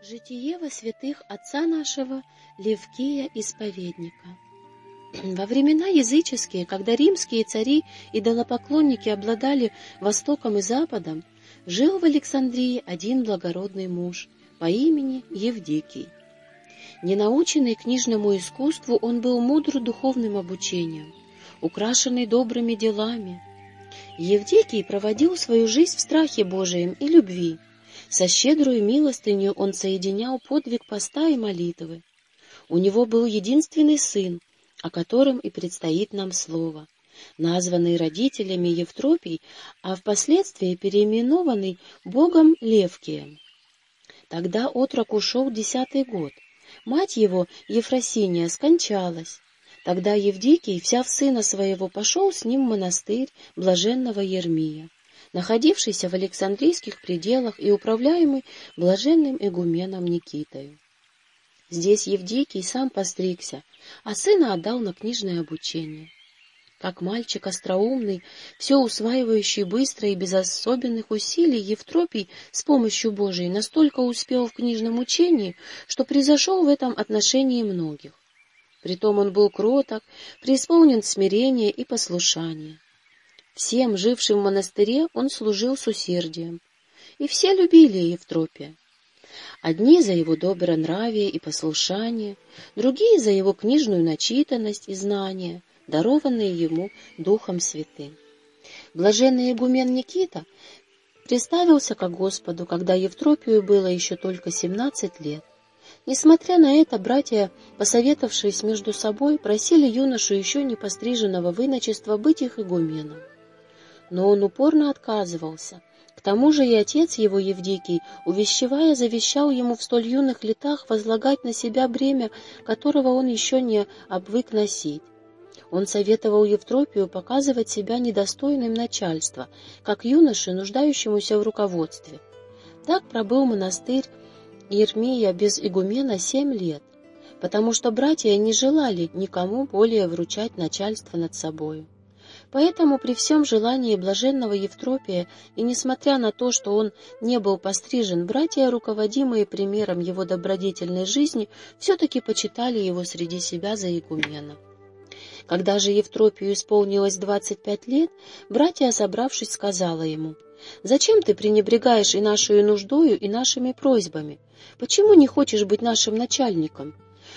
Житие во святых отца нашего Левкия Исповедника. Во времена языческие, когда римские цари и идолопоклонники обладали Востоком и Западом, жил в Александрии один благородный муж по имени Евдикий. Ненаученный книжному искусству, он был мудр духовным обучением, украшенный добрыми делами. Евдикий проводил свою жизнь в страхе Божием и любви, со щедрую милостынью он соединял подвиг поста и молитвы. У него был единственный сын, о котором и предстоит нам слово, названный родителями Евтропий, а впоследствии переименованный Богом Левкием. Тогда отрок ушел десятый год. Мать его, Ефросиния, скончалась. Тогда Евдикий, взяв сына своего, пошел с ним в монастырь блаженного Ермия находившийся в Александрийских пределах и управляемый блаженным игуменом Никитою. Здесь Евдикий сам постригся, а сына отдал на книжное обучение. Как мальчик остроумный, все усваивающий быстро и без особенных усилий, Евтропий с помощью Божией настолько успел в книжном учении, что превзошел в этом отношении многих. Притом он был кроток, преисполнен смирения и послушания. Всем, жившим в монастыре, он служил с усердием, и все любили Евтропия. Одни за его добронравие и послушание, другие за его книжную начитанность и знания, дарованные ему Духом Святым. Блаженный игумен Никита представился ко Господу, когда Евтропию было еще только семнадцать лет. Несмотря на это, братья, посоветовавшись между собой, просили юношу еще не постриженного выночества быть их игуменом но он упорно отказывался. К тому же и отец его, Евдикий, увещевая, завещал ему в столь юных летах возлагать на себя бремя, которого он еще не обвык носить. Он советовал Евтропию показывать себя недостойным начальства, как юноше, нуждающемуся в руководстве. Так пробыл монастырь Ермия без игумена семь лет, потому что братья не желали никому более вручать начальство над собою. Поэтому при всем желании блаженного Евтропия, и несмотря на то, что он не был пострижен, братья, руководимые примером его добродетельной жизни, все-таки почитали его среди себя за игумена. Когда же Евтропию исполнилось двадцать пять лет, братья, собравшись, сказала ему, «Зачем ты пренебрегаешь и нашей нуждою, и нашими просьбами? Почему не хочешь быть нашим начальником?»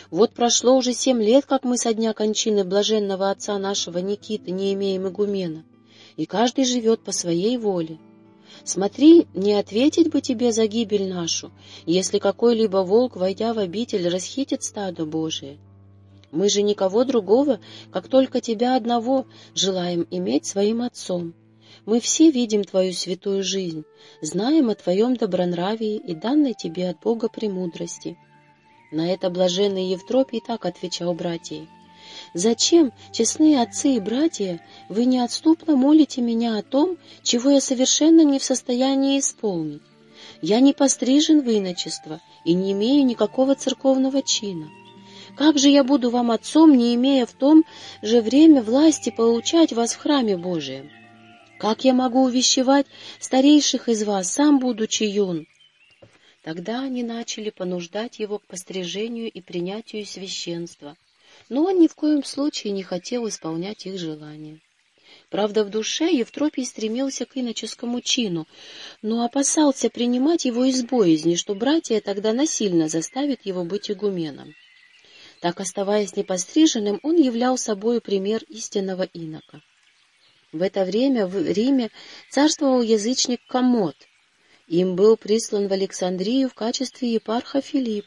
Вот прошло уже семь лет, как мы со дня кончины блаженного отца нашего Никиты не имеем игумена, и каждый живет по своей воле. Смотри, не ответить бы тебе за гибель нашу, если какой-либо волк, войдя в обитель, расхитит стадо Божие. Мы же никого другого, как только тебя одного, желаем иметь своим отцом. Мы все видим твою святую жизнь, знаем о твоем добронравии и данной тебе от Бога премудрости. На это блаженный Евтропий так отвечал братьям. «Зачем, честные отцы и братья, вы неотступно молите меня о том, чего я совершенно не в состоянии исполнить? Я не пострижен в иночество и не имею никакого церковного чина. Как же я буду вам отцом, не имея в том же время власти получать вас в храме Божием? Как я могу увещевать старейших из вас, сам будучи юн?» Тогда они начали понуждать его к пострижению и принятию священства, но он ни в коем случае не хотел исполнять их желания. Правда, в душе Евтропий стремился к иноческому чину, но опасался принимать его из боязни, что братья тогда насильно заставят его быть игуменом. Так, оставаясь непостриженным, он являл собою пример истинного инока. В это время в Риме царствовал язычник Комод — им был прислан в Александрию в качестве епарха Филипп,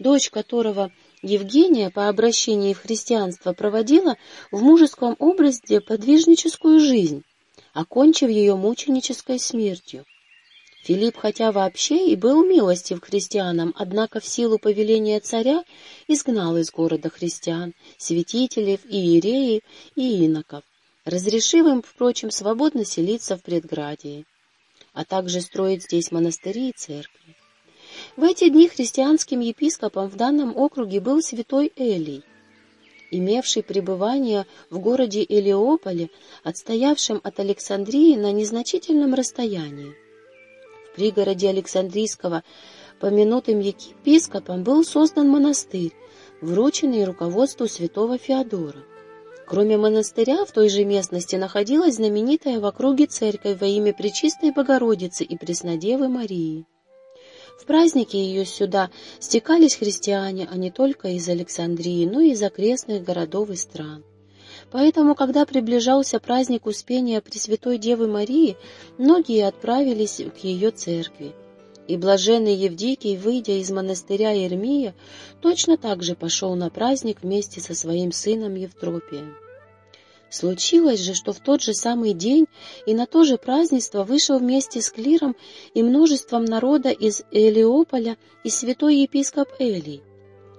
дочь которого Евгения по обращении в христианство проводила в мужеском образе подвижническую жизнь, окончив ее мученической смертью. Филипп, хотя вообще и был милостив к христианам, однако в силу повеления царя изгнал из города христиан, святителей, иереев и иноков, разрешив им, впрочем, свободно селиться в предградии а также строить здесь монастыри и церкви. В эти дни христианским епископом в данном округе был святой Элий, имевший пребывание в городе Элеополе, отстоявшем от Александрии на незначительном расстоянии. в пригороде Александрийского помянутым епископом был создан монастырь, врученный руководству святого Феодора. Кроме монастыря, в той же местности находилась знаменитая в округе церковь во имя Пречистой Богородицы и Преснодевы Марии. В праздники ее сюда стекались христиане, а не только из Александрии, но и из окрестных городов и стран. Поэтому, когда приближался праздник Успения Пресвятой Девы Марии, многие отправились к ее церкви. И блаженный Евдикий, выйдя из монастыря Ермия, точно так же пошел на праздник вместе со своим сыном Евтропием. Случилось же, что в тот же самый день и на то же празднество вышел вместе с клиром и множеством народа из Элиополя и святой епископ Элий.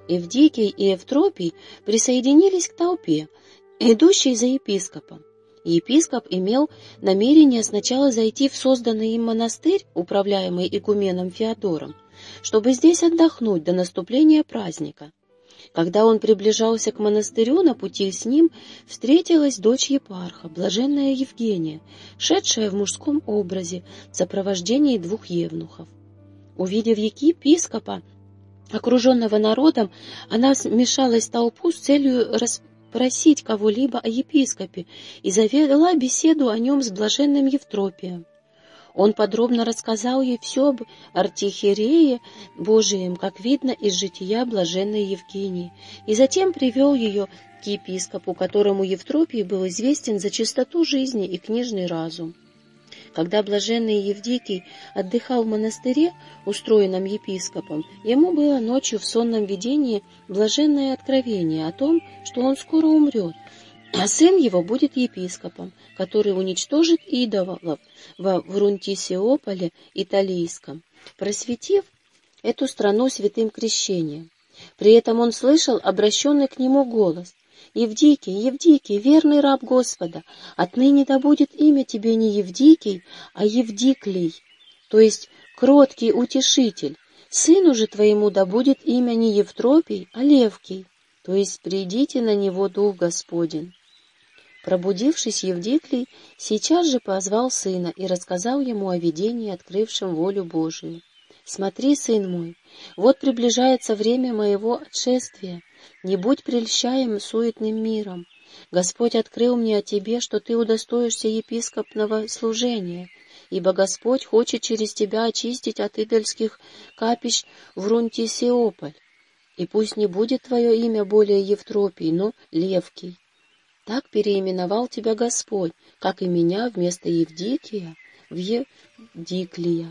Евдикий и Евтропий присоединились к толпе, идущей за епископом. Епископ имел намерение сначала зайти в созданный им монастырь, управляемый игуменом Феодором, чтобы здесь отдохнуть до наступления праздника. Когда он приближался к монастырю, на пути с ним встретилась дочь епарха, блаженная Евгения, шедшая в мужском образе в сопровождении двух евнухов. Увидев епископа, окруженного народом, она смешалась в толпу с целью расспросить кого-либо о епископе и завела беседу о нем с блаженным Евтропием. Он подробно рассказал ей все об архиерее Божием, как видно из жития блаженной Евгении, и затем привел ее к епископу, которому Евтропий был известен за чистоту жизни и книжный разум. Когда блаженный Евдикий отдыхал в монастыре, устроенном епископом, ему было ночью в сонном видении блаженное откровение о том, что он скоро умрет, а сын его будет епископом, который уничтожит идолов во Врунтисиополе Италийском, просветив эту страну святым крещением. При этом он слышал обращенный к нему голос. «Евдикий, Евдикий, верный раб Господа, отныне да будет имя тебе не Евдикий, а Евдиклий, то есть кроткий утешитель. Сыну же твоему да будет имя не Евтропий, а Левкий, то есть придите на него Дух Господень». Пробудившись, Евдиклий сейчас же позвал сына и рассказал ему о видении, открывшем волю Божию. «Смотри, сын мой, вот приближается время моего отшествия. Не будь прельщаем суетным миром. Господь открыл мне о тебе, что ты удостоишься епископного служения, ибо Господь хочет через тебя очистить от идольских капищ в Рунтисиополь. И пусть не будет твое имя более Евтропий, но Левкий. Так переименовал тебя Господь, как и меня вместо Евдикия в Евдиклия.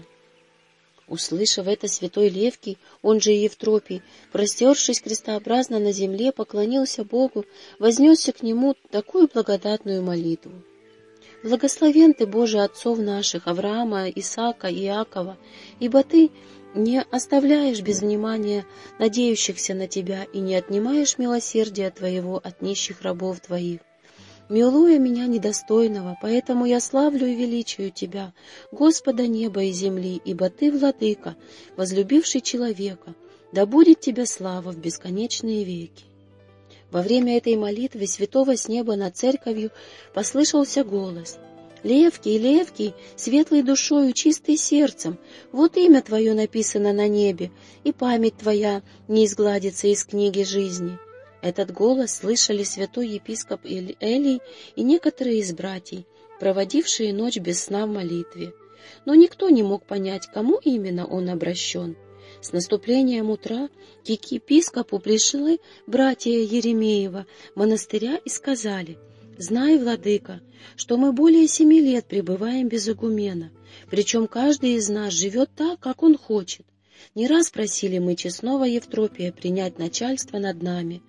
Услышав это, святой Левкий, он же Евтропий, простершись крестообразно на земле, поклонился Богу, вознесся к Нему такую благодатную молитву. Благословен Ты, Боже, отцов наших, Авраама, Исаака, Иакова, ибо Ты не оставляешь без внимания надеющихся на Тебя и не отнимаешь милосердия Твоего от нищих рабов Твоих. Милуя меня недостойного, поэтому я славлю и величию Тебя, Господа неба и земли, ибо Ты, Владыка, возлюбивший человека, да будет Тебе слава в бесконечные веки. Во время этой молитвы святого с неба над церковью послышался голос — Левкий, Левкий, светлой душою, чистый сердцем, вот имя твое написано на небе, и память твоя не изгладится из книги жизни. Этот голос слышали святой епископ Элий и некоторые из братьев, проводившие ночь без сна в молитве. Но никто не мог понять, кому именно он обращен. С наступлением утра к епископу пришли братья Еремеева монастыря и сказали — Знай, владыка, что мы более семи лет пребываем без игумена, причем каждый из нас живет так, как он хочет. Не раз просили мы честного Евтропия принять начальство над нами.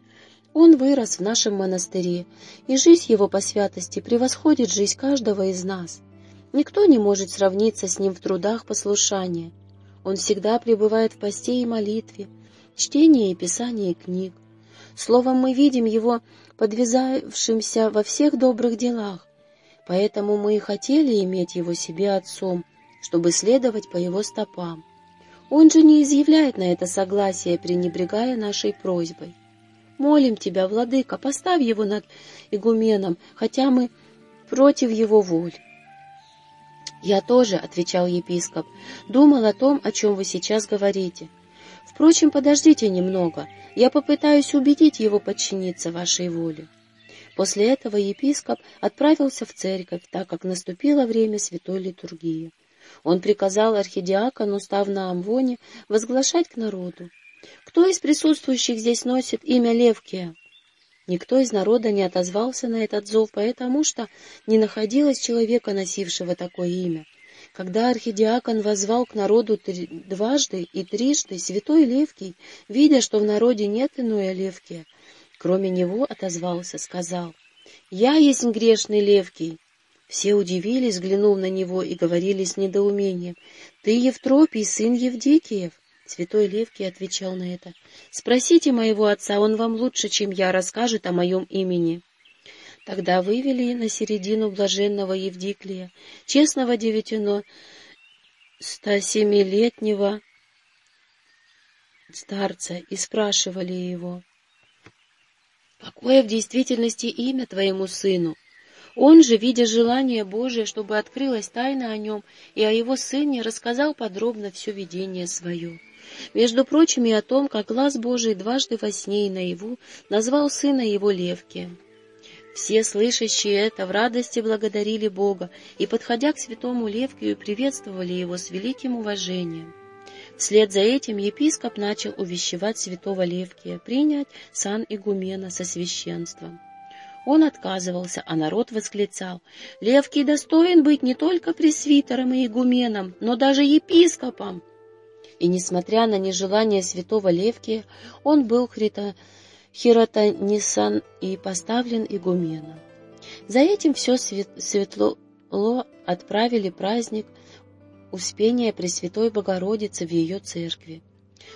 Он вырос в нашем монастыре, и жизнь его по святости превосходит жизнь каждого из нас. Никто не может сравниться с ним в трудах послушания. Он всегда пребывает в посте и молитве, чтении и писании книг. Словом, мы видим его подвязавшимся во всех добрых делах, поэтому мы и хотели иметь его себе отцом, чтобы следовать по его стопам. Он же не изъявляет на это согласие, пренебрегая нашей просьбой. Молим тебя, владыка, поставь его над игуменом, хотя мы против его воли. «Я тоже», — отвечал епископ, — «думал о том, о чем вы сейчас говорите. Впрочем, подождите немного, я попытаюсь убедить его подчиниться вашей воле». После этого епископ отправился в церковь, так как наступило время святой литургии. Он приказал архидиакону, став на Амвоне, возглашать к народу. «Кто из присутствующих здесь носит имя Левкия?» Никто из народа не отозвался на этот зов, потому что не находилось человека, носившего такое имя. Когда архидиакон возвал к народу три, дважды и трижды, святой Левкий, видя, что в народе нет иной Левкия, кроме него отозвался, сказал, «Я есть грешный Левкий». Все удивились, взглянув на него, и говорили с недоумением, «Ты Евтропий, сын Евдикиев». Святой Левкий отвечал на это. «Спросите моего отца, он вам лучше, чем я, расскажет о моем имени». Тогда вывели на середину блаженного Евдиклия, честного девятино, семилетнего старца, и спрашивали его, «Какое в действительности имя твоему сыну?» Он же, видя желание Божие, чтобы открылась тайна о нем и о его сыне, рассказал подробно все видение свое. Между прочим, и о том, как глаз Божий дважды во сне и наяву назвал сына его Левки. Все слышащие это в радости благодарили Бога и, подходя к святому Левкию, приветствовали его с великим уважением. Вслед за этим епископ начал увещевать святого Левкия принять сан игумена со священством. Он отказывался, а народ восклицал, «Левкий достоин быть не только пресвитером и игуменом, но даже епископом!» И, несмотря на нежелание святого Левкия, он был хрито... хиротонисан и поставлен игуменом. За этим все свет... светло отправили праздник Успения Пресвятой Богородицы в ее церкви.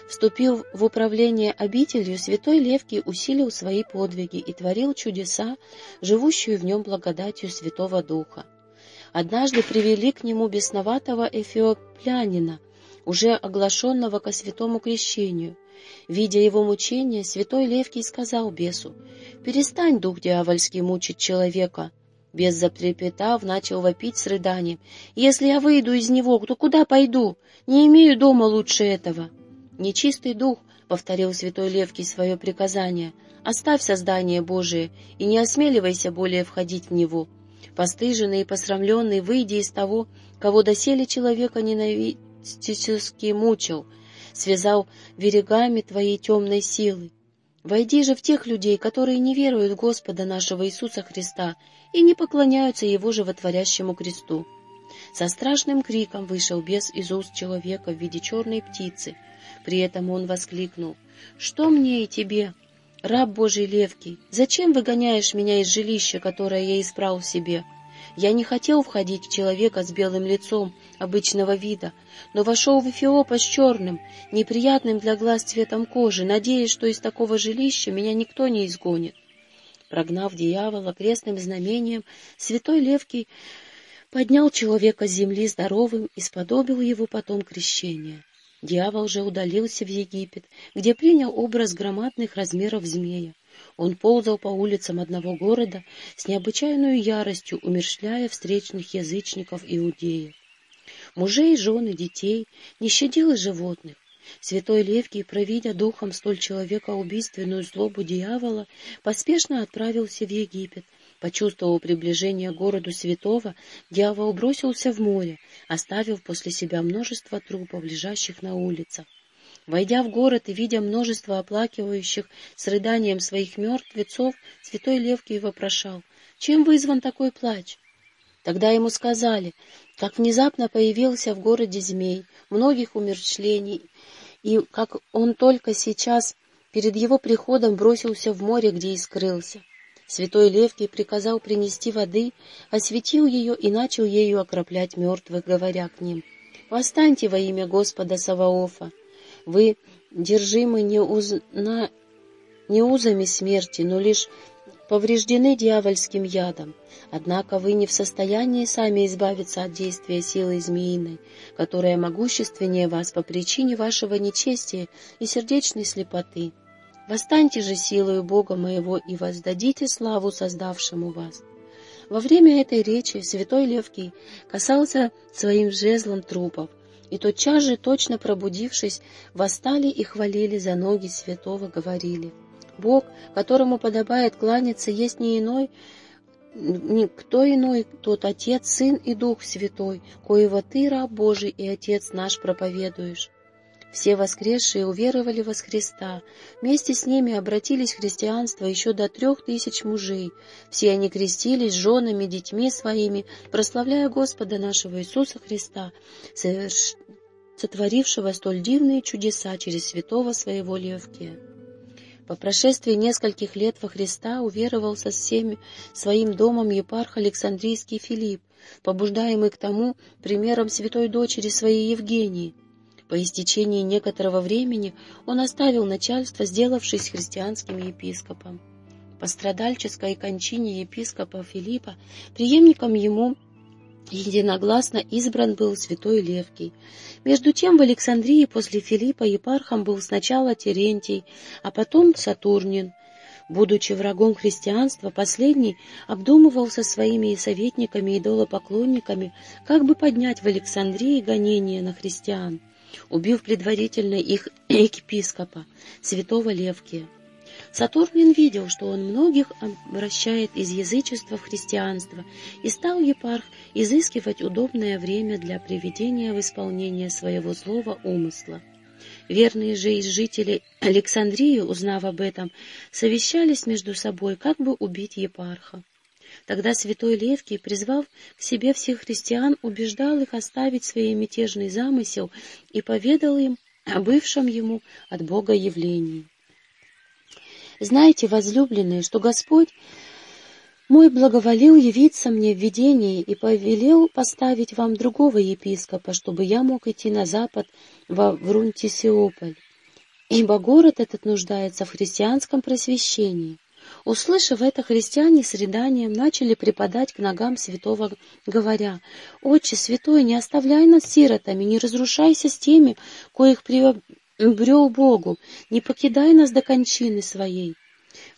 Вступив в управление обителью, святой Левкий усилил свои подвиги и творил чудеса, живущую в нем благодатью Святого Духа. Однажды привели к нему бесноватого эфиоплянина, уже оглашенного ко святому крещению. Видя его мучения, святой Левкий сказал бесу, «Перестань, дух дьявольский, мучить человека». Бес затрепетав, начал вопить с рыданием. «Если я выйду из него, то куда пойду? Не имею дома лучше этого». «Нечистый дух», — повторил святой Левкий свое приказание, — «оставь создание Божие и не осмеливайся более входить в него. Постыженный и посрамленный, выйди из того, кого доселе человека ненавистически мучил, связал верегами твоей темной силы. Войди же в тех людей, которые не веруют в Господа нашего Иисуса Христа и не поклоняются Его животворящему кресту». Со страшным криком вышел бес из уст человека в виде черной птицы — при этом он воскликнул. «Что мне и тебе, раб Божий Левкий? Зачем выгоняешь меня из жилища, которое я избрал себе? Я не хотел входить в человека с белым лицом обычного вида, но вошел в Эфиопа с черным, неприятным для глаз цветом кожи, надеясь, что из такого жилища меня никто не изгонит. Прогнав дьявола крестным знамением, святой Левкий поднял человека с земли здоровым и сподобил его потом крещения. Дьявол же удалился в Египет, где принял образ громадных размеров змея. Он ползал по улицам одного города с необычайной яростью, умершляя встречных язычников иудеев. Мужей, жены, детей, не щадил и животных. Святой Левкий, провидя духом столь человекоубийственную злобу дьявола, поспешно отправился в Египет, Почувствовав приближение к городу святого, дьявол бросился в море, оставив после себя множество трупов, лежащих на улицах. Войдя в город и видя множество оплакивающих с рыданием своих мертвецов, святой Левкий вопрошал, «Чем вызван такой плач?» Тогда ему сказали, как внезапно появился в городе змей, многих умерщвлений, и как он только сейчас перед его приходом бросился в море, где и скрылся. Святой Левкий приказал принести воды, осветил ее и начал ею окроплять мертвых, говоря к ним, «Восстаньте во имя Господа Саваофа! Вы держимы не, узна... не узами смерти, но лишь повреждены дьявольским ядом. Однако вы не в состоянии сами избавиться от действия силы змеиной, которая могущественнее вас по причине вашего нечестия и сердечной слепоты». Восстаньте же силою Бога моего и воздадите славу создавшему вас. Во время этой речи святой Левкий касался своим жезлом трупов, и тотчас же, точно пробудившись, восстали и хвалили за ноги святого, говорили, «Бог, которому подобает кланяться, есть не иной, никто иной, тот Отец, Сын и Дух Святой, коего Ты, раб Божий и Отец наш, проповедуешь». Все воскресшие уверовали во Христа. Вместе с ними обратились в христианство еще до трех тысяч мужей. Все они крестились женами, детьми своими, прославляя Господа нашего Иисуса Христа, соверш... сотворившего столь дивные чудеса через святого своего Левкия. По прошествии нескольких лет во Христа уверовал со всеми своим домом епарх Александрийский Филипп, побуждаемый к тому примером святой дочери своей Евгении — по истечении некоторого времени он оставил начальство, сделавшись христианским епископом. По страдальческой кончине епископа Филиппа преемником ему единогласно избран был святой Левкий. Между тем в Александрии после Филиппа епархом был сначала Терентий, а потом Сатурнин. Будучи врагом христианства, последний обдумывал со своими советниками и идолопоклонниками, как бы поднять в Александрии гонения на христиан убив предварительно их епископа, святого Левкия. Сатурнин видел, что он многих обращает из язычества в христианство, и стал епарх изыскивать удобное время для приведения в исполнение своего злого умысла. Верные же из жителей Александрии, узнав об этом, совещались между собой, как бы убить епарха. Тогда святой Левкий, призвав к себе всех христиан, убеждал их оставить свой мятежный замысел и поведал им о бывшем ему от Бога явлении. «Знаете, возлюбленные, что Господь мой благоволил явиться мне в видении и повелел поставить вам другого епископа, чтобы я мог идти на запад во Врунтисиополь, ибо город этот нуждается в христианском просвещении. Услышав это, христиане с рыданием начали преподать к ногам святого, говоря, «Отче святой, не оставляй нас сиротами, не разрушайся с теми, коих приобрел Богу, не покидай нас до кончины своей».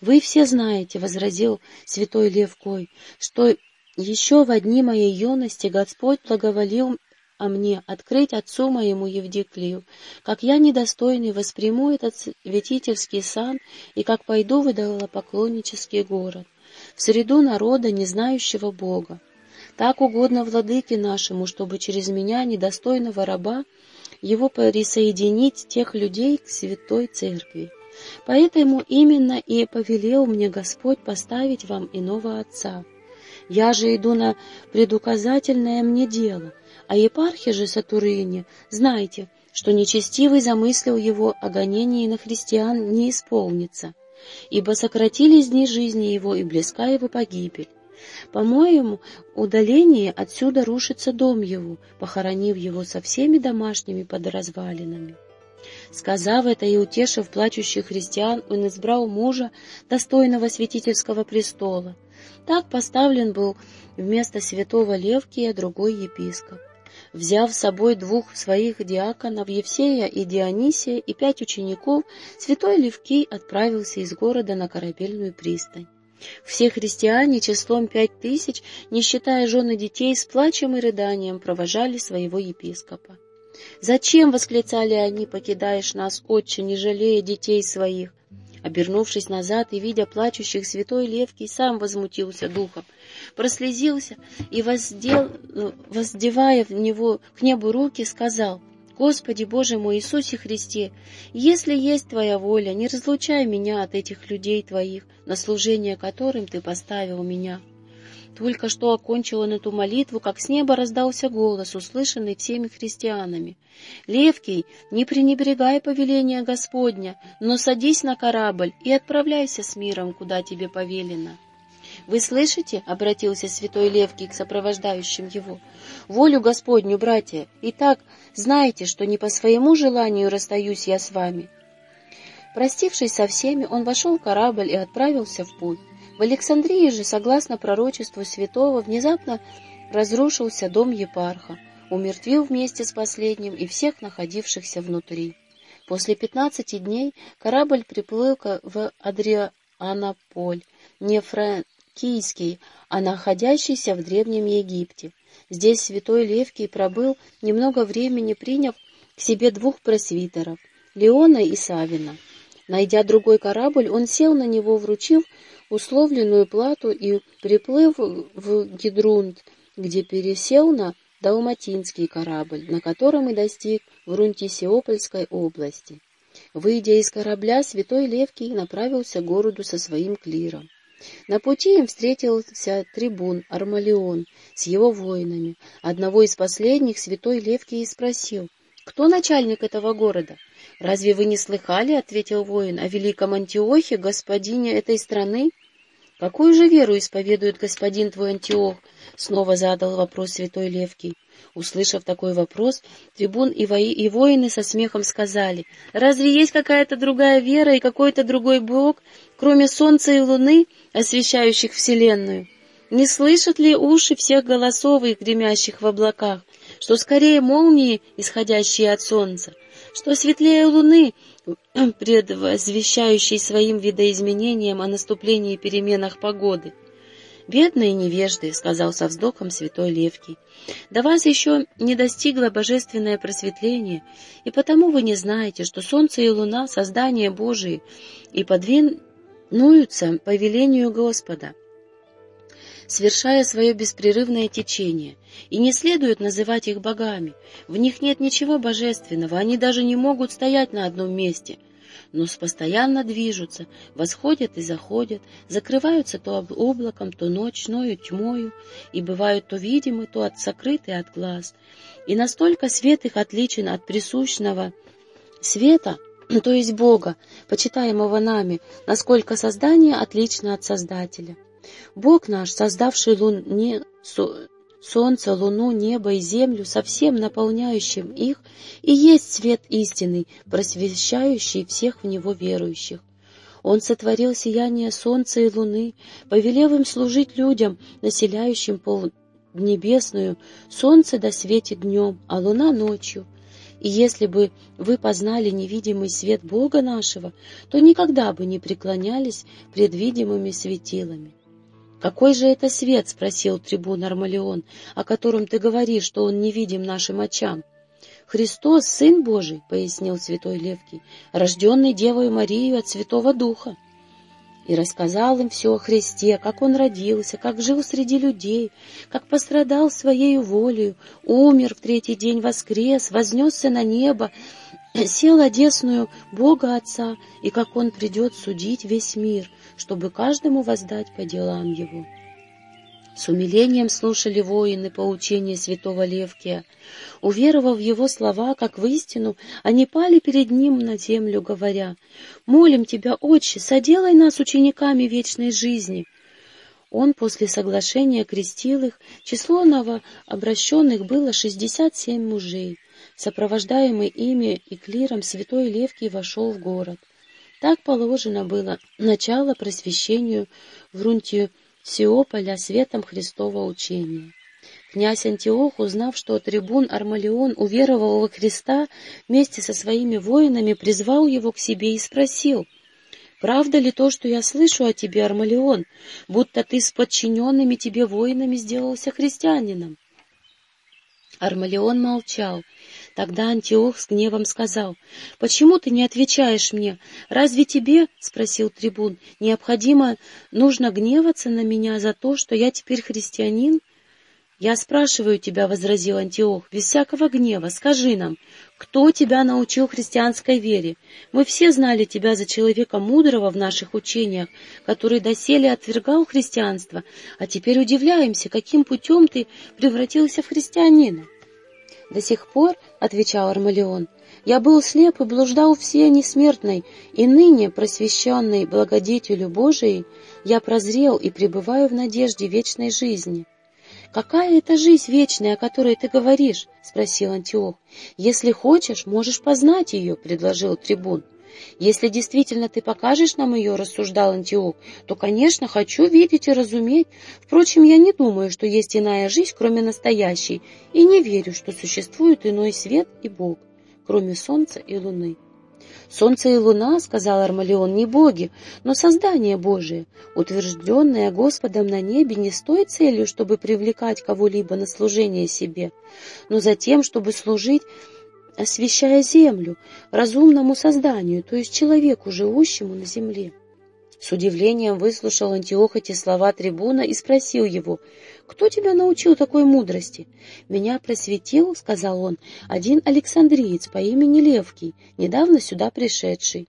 «Вы все знаете, — возразил святой Левкой, — что еще в одни моей юности Господь благоволил а мне открыть отцу моему Евдиклию, как я недостойный восприму этот святительский сан и как пойду в идолопоклоннический город, в среду народа, не знающего Бога. Так угодно владыке нашему, чтобы через меня, недостойного раба, его присоединить тех людей к святой церкви. Поэтому именно и повелел мне Господь поставить вам иного отца. Я же иду на предуказательное мне дело — а епархи же Сатурине, знайте, что нечестивый замыслил его о гонении на христиан не исполнится, ибо сократились дни жизни его и близка его погибель. По-моему, удаление отсюда рушится дом его, похоронив его со всеми домашними под развалинами. Сказав это и утешив плачущих христиан, он избрал мужа, достойного святительского престола. Так поставлен был вместо святого Левкия другой епископ. Взяв с собой двух своих диаконов, Евсея и Дионисия, и пять учеников, святой Левкий отправился из города на корабельную пристань. Все христиане числом пять тысяч, не считая жены детей, с плачем и рыданием провожали своего епископа. «Зачем, — восклицали они, — покидаешь нас, отче, не жалея детей своих? Обернувшись назад и видя плачущих, святой Левкий сам возмутился духом, прослезился и, воздел, воздевая в него, к небу руки, сказал, «Господи Боже мой Иисусе Христе, если есть Твоя воля, не разлучай меня от этих людей Твоих, на служение которым Ты поставил меня». Только что окончил он эту молитву, как с неба раздался голос, услышанный всеми христианами. «Левкий, не пренебрегай повеления Господня, но садись на корабль и отправляйся с миром, куда тебе повелено». «Вы слышите?» — обратился святой Левкий к сопровождающим его. «Волю Господню, братья, итак, знайте, что не по своему желанию расстаюсь я с вами». Простившись со всеми, он вошел в корабль и отправился в путь. В Александрии же, согласно пророчеству святого, внезапно разрушился дом епарха, умертвил вместе с последним и всех находившихся внутри. После пятнадцати дней корабль приплыл в Адрианополь, Нефра Левкийский, а находящийся в Древнем Египте. Здесь святой Левкий пробыл немного времени, приняв к себе двух просвитеров — Леона и Савина. Найдя другой корабль, он сел на него, вручив условленную плату и приплыв в Гидрунт, где пересел на Далматинский корабль, на котором и достиг Врунтисиопольской области. Выйдя из корабля, святой Левкий направился к городу со своим клиром. На пути им встретился трибун Армалион с его воинами. Одного из последних святой Левкий спросил, «Кто начальник этого города?» «Разве вы не слыхали, — ответил воин, — о великом Антиохе, господине этой страны?» «Какую же веру исповедует господин твой Антиох?» — снова задал вопрос святой Левкий. Услышав такой вопрос, трибун и, вои, и воины со смехом сказали, «Разве есть какая-то другая вера и какой-то другой Бог, кроме солнца и луны, освещающих вселенную? Не слышат ли уши всех голосов их, гремящих в облаках, что скорее молнии, исходящие от солнца, что светлее луны, предвозвещающей своим видоизменением о наступлении и переменах погоды. «Бедные невежды», — сказал со вздохом святой Левкий, — «до вас еще не достигло божественное просветление, и потому вы не знаете, что солнце и луна — создание Божие, и подвинуются по велению Господа» свершая свое беспрерывное течение, и не следует называть их богами. В них нет ничего божественного, они даже не могут стоять на одном месте, но постоянно движутся, восходят и заходят, закрываются то облаком, то ночною тьмою, и бывают то видимы, то от сокрыты от глаз. И настолько свет их отличен от присущного света, то есть Бога, почитаемого нами, насколько создание отлично от Создателя. Бог наш, создавший луне, солнце, луну, небо и землю, совсем наполняющим их, и есть свет истинный, просвещающий всех в него верующих. Он сотворил сияние солнца и луны, повелев им служить людям, населяющим полнебесную, солнце досветит днем, а луна ночью. И если бы вы познали невидимый свет Бога нашего, то никогда бы не преклонялись пред видимыми светилами. «Какой же это свет?» — спросил трибун Армалион, «о котором ты говоришь, что он невидим нашим очам?» «Христос, Сын Божий», — пояснил святой Левкий, «рожденный Девой Марией от Святого Духа». И рассказал им все о Христе, как Он родился, как жил среди людей, как пострадал своею волею, умер в третий день воскрес, вознесся на небо, сел одесную Бога Отца, и как Он придет судить весь мир, чтобы каждому воздать по делам его. С умилением слушали воины поучения святого Левкия. Уверовав его слова, как в истину, они пали перед ним на землю, говоря, «Молим тебя, Отче, соделай нас учениками вечной жизни». Он после соглашения крестил их, число новообращенных было шестьдесят семь мужей. Сопровождаемый ими и клиром святой Левкий вошел в город. Так положено было начало просвещению в Рунтиосиополя светом Христова учения. Князь Антиох, узнав, что трибун Армалион уверовал во Христа, вместе со своими воинами призвал его к себе и спросил, «Правда ли то, что я слышу о тебе, Армалион, будто ты с подчиненными тебе воинами сделался христианином?» Армалион молчал. Тогда Антиох с гневом сказал, «Почему ты не отвечаешь мне? Разве тебе, — спросил трибун, — необходимо, нужно гневаться на меня за то, что я теперь христианин?» «Я спрашиваю тебя, — возразил Антиох, — без всякого гнева, скажи нам, кто тебя научил христианской вере? Мы все знали тебя за человека мудрого в наших учениях, который доселе отвергал христианство, а теперь удивляемся, каким путем ты превратился в христианина». «До сих пор, — отвечал Армалион, — я был слеп и блуждал в сие несмертной, и ныне, просвещенный благодетелю Божией, я прозрел и пребываю в надежде вечной жизни». «Какая это жизнь вечная, о которой ты говоришь?» — спросил Антиох. «Если хочешь, можешь познать ее», — предложил трибун. «Если действительно ты покажешь нам ее, — рассуждал Антиох, — то, конечно, хочу видеть и разуметь. Впрочем, я не думаю, что есть иная жизнь, кроме настоящей, и не верю, что существует иной свет и Бог, кроме солнца и луны». Солнце и луна, — сказал Армалион, — не боги, но создание Божие, утвержденное Господом на небе, не с целью, чтобы привлекать кого-либо на служение себе, но за тем, чтобы служить, освещая землю, разумному созданию, то есть человеку, живущему на земле. С удивлением выслушал Антиох эти слова трибуна и спросил его, «Кто тебя научил такой мудрости?» «Меня просветил, — сказал он, — один Александриец по имени Левкий, недавно сюда пришедший».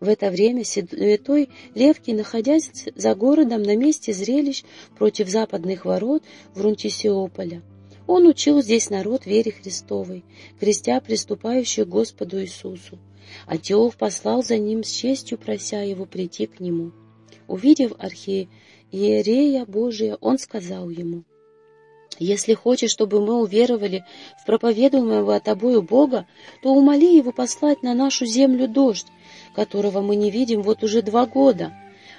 В это время святой Левкий, находясь за городом на месте зрелищ против западных ворот Врунтисиополя, он учил здесь народ вере Христовой, крестя приступающих Господу Иисусу. Антиох послал за ним с честью, прося его прийти к нему. Увидев архиерея Божия, он сказал ему, «Если хочешь, чтобы мы уверовали в проповедуемого тобою Бога, то умоли его послать на нашу землю дождь, которого мы не видим вот уже два года.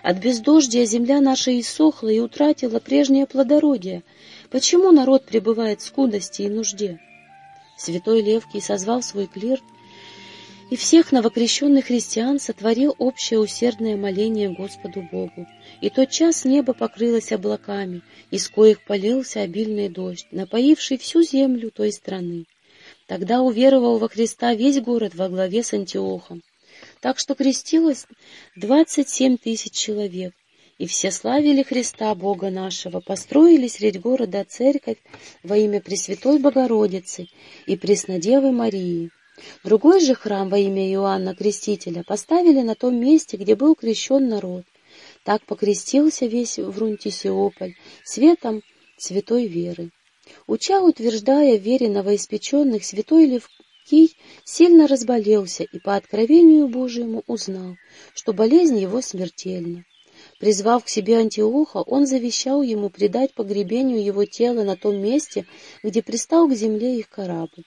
От бездождия земля наша иссохла и утратила прежнее плодородие. Почему народ пребывает в скудости и нужде?» Святой Левкий созвал свой клир и всех новокрещенных христиан сотворил общее усердное моление Господу Богу. И тот час небо покрылось облаками, из коих полился обильный дождь, напоивший всю землю той страны. Тогда уверовал во Христа весь город во главе с Антиохом. Так что крестилось двадцать семь тысяч человек, и все славили Христа, Бога нашего, построили средь города церковь во имя Пресвятой Богородицы и Преснодевы Марии. Другой же храм во имя Иоанна Крестителя поставили на том месте, где был крещен народ. Так покрестился весь Врунтисиополь светом святой веры. Уча, утверждая вере новоиспеченных, святой Левкий сильно разболелся и по откровению Божьему узнал, что болезнь его смертельна. Призвав к себе Антиоха, он завещал ему предать погребению его тела на том месте, где пристал к земле их корабль.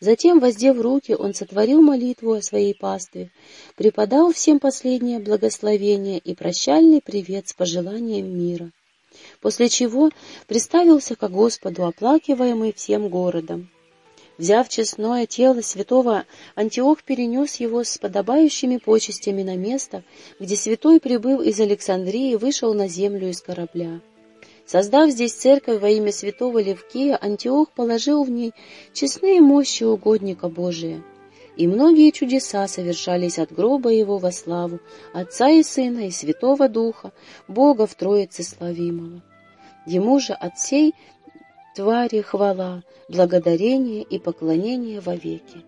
Затем, воздев руки, он сотворил молитву о своей пастве, преподал всем последнее благословение и прощальный привет с пожеланием мира. После чего приставился ко Господу, оплакиваемый всем городом. Взяв честное тело святого, Антиох перенес его с подобающими почестями на место, где святой, прибыв из Александрии, вышел на землю из корабля. Создав здесь церковь во имя святого Левкия, Антиох положил в ней честные мощи угодника Божия. И многие чудеса совершались от гроба его во славу Отца и Сына и Святого Духа, Бога в Троице славимого. Ему же от всей твари хвала, благодарение и поклонение вовеки.